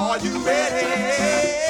Are you ready?